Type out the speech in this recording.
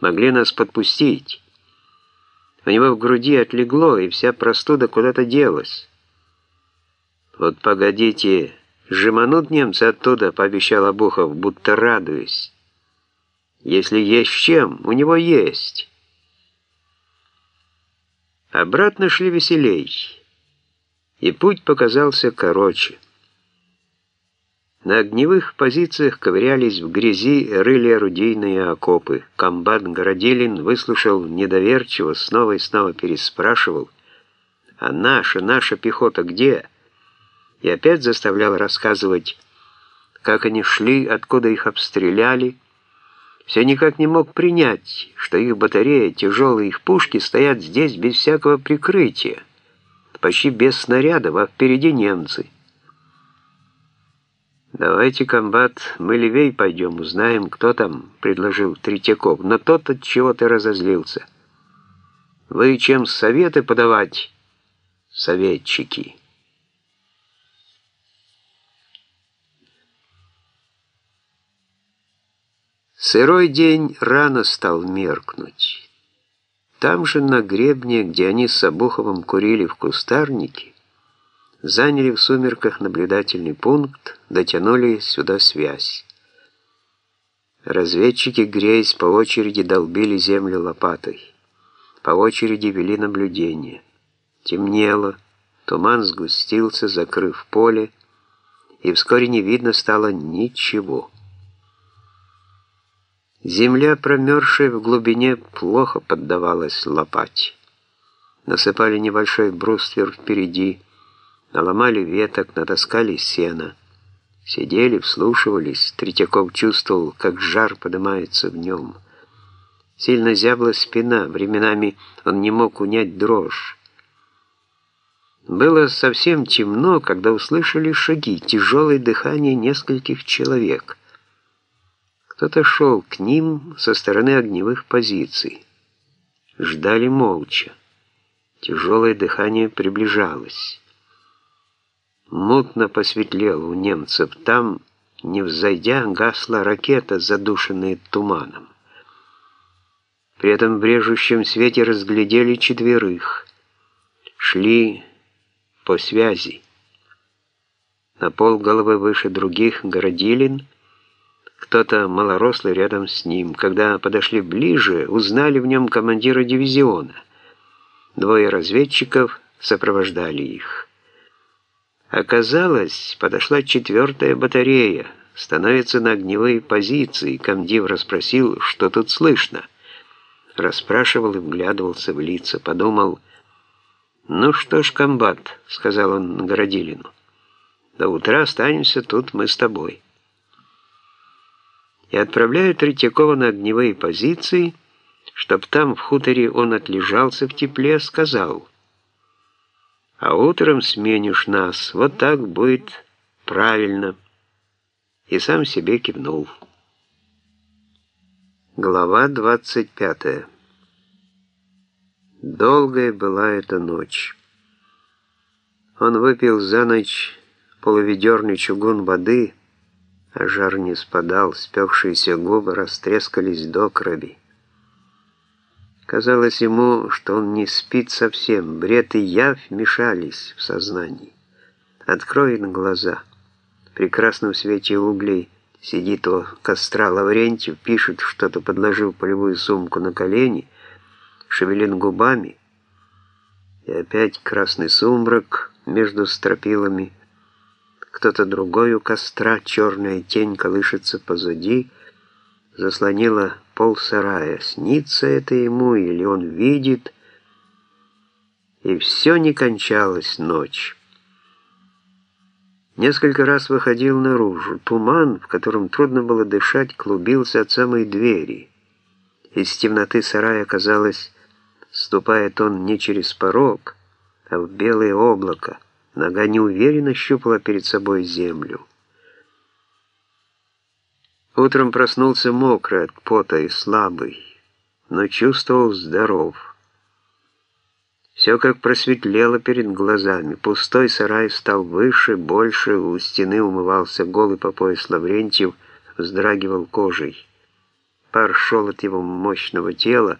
Могли нас подпустить. У него в груди отлегло, и вся простуда куда-то делась. Вот погодите, жеманут немцы оттуда, пообещал Обухов, будто радуясь. Если есть чем, у него есть. Обратно шли веселей, и путь показался короче. На огневых позициях ковырялись в грязи, рыли орудийные окопы. Комбат Городилин выслушал недоверчиво, снова и снова переспрашивал, «А наша, наша пехота где?» И опять заставлял рассказывать, как они шли, откуда их обстреляли, все никак не мог принять, что их батарея, тяжелые их пушки стоят здесь без всякого прикрытия, почти без снарядов, а впереди немцы. «Давайте, комбат, мы левей пойдем, узнаем, кто там», — предложил Третьяков, но тот от чего-то разозлился. «Вы чем советы подавать, советчики?» Сырой день рано стал меркнуть. Там же на гребне, где они с Обуховым курили в кустарнике, заняли в сумерках наблюдательный пункт, дотянули сюда связь. Разведчики, греясь, по очереди долбили землю лопатой. По очереди вели наблюдение. Темнело, туман сгустился, закрыв поле, и вскоре не видно стало ничего. Земля, промерзшая в глубине, плохо поддавалась лопате. Насыпали небольшой бруствер впереди, наломали веток, натаскали сена. Сидели, вслушивались, Третьяков чувствовал, как жар поднимается в нем. Сильно зябла спина, временами он не мог унять дрожь. Было совсем темно, когда услышали шаги, тяжелое дыхание нескольких человек — кто-то шел к ним со стороны огневых позиций. Ждали молча. Тяжелое дыхание приближалось. Мутно посветлело у немцев. Там, не взойдя, гасла ракета, задушенная туманом. При этом в брежущем свете разглядели четверых. Шли по связи. На пол головы выше других Городилин — кто-то малорослый рядом с ним. Когда подошли ближе, узнали в нем командира дивизиона. Двое разведчиков сопровождали их. Оказалось, подошла четвертая батарея, становится на огневые позиции. Комдив расспросил, что тут слышно. Расспрашивал и вглядывался в лица, подумал, «Ну что ж, комбат», — сказал он Городилину, «до утра останемся тут мы с тобой» и отправляю Третьякова на огневые позиции, чтоб там в хуторе он отлежался в тепле, сказал, «А утром сменишь нас, вот так будет правильно». И сам себе кивнул. Глава 25 Долгая была эта ночь. Он выпил за ночь полуведерный чугун воды, а жар не спадал, спекшиеся губы растрескались до крови. Казалось ему, что он не спит совсем, бред и явь мешались в сознании. Откроет глаза. В прекрасном свете углей сидит у костра Лаврентьев, пишет что-то, подложив полевую сумку на колени, шевелит губами, и опять красный сумрак между стропилами, кто-то другой у костра, черная тень колышется позади, заслонила пол сарая. Снится это ему, или он видит, и все не кончалось ночь. Несколько раз выходил наружу. Туман, в котором трудно было дышать, клубился от самой двери. Из темноты сарая казалось, ступает он не через порог, а в белое облако. Нога неуверенно щупала перед собой землю. Утром проснулся мокрый от пота и слабый, но чувствовал здоров. Все как просветлело перед глазами. Пустой сарай стал выше, больше, у стены умывался голый по пояс Лаврентьев, вздрагивал кожей. Пар шел от его мощного тела,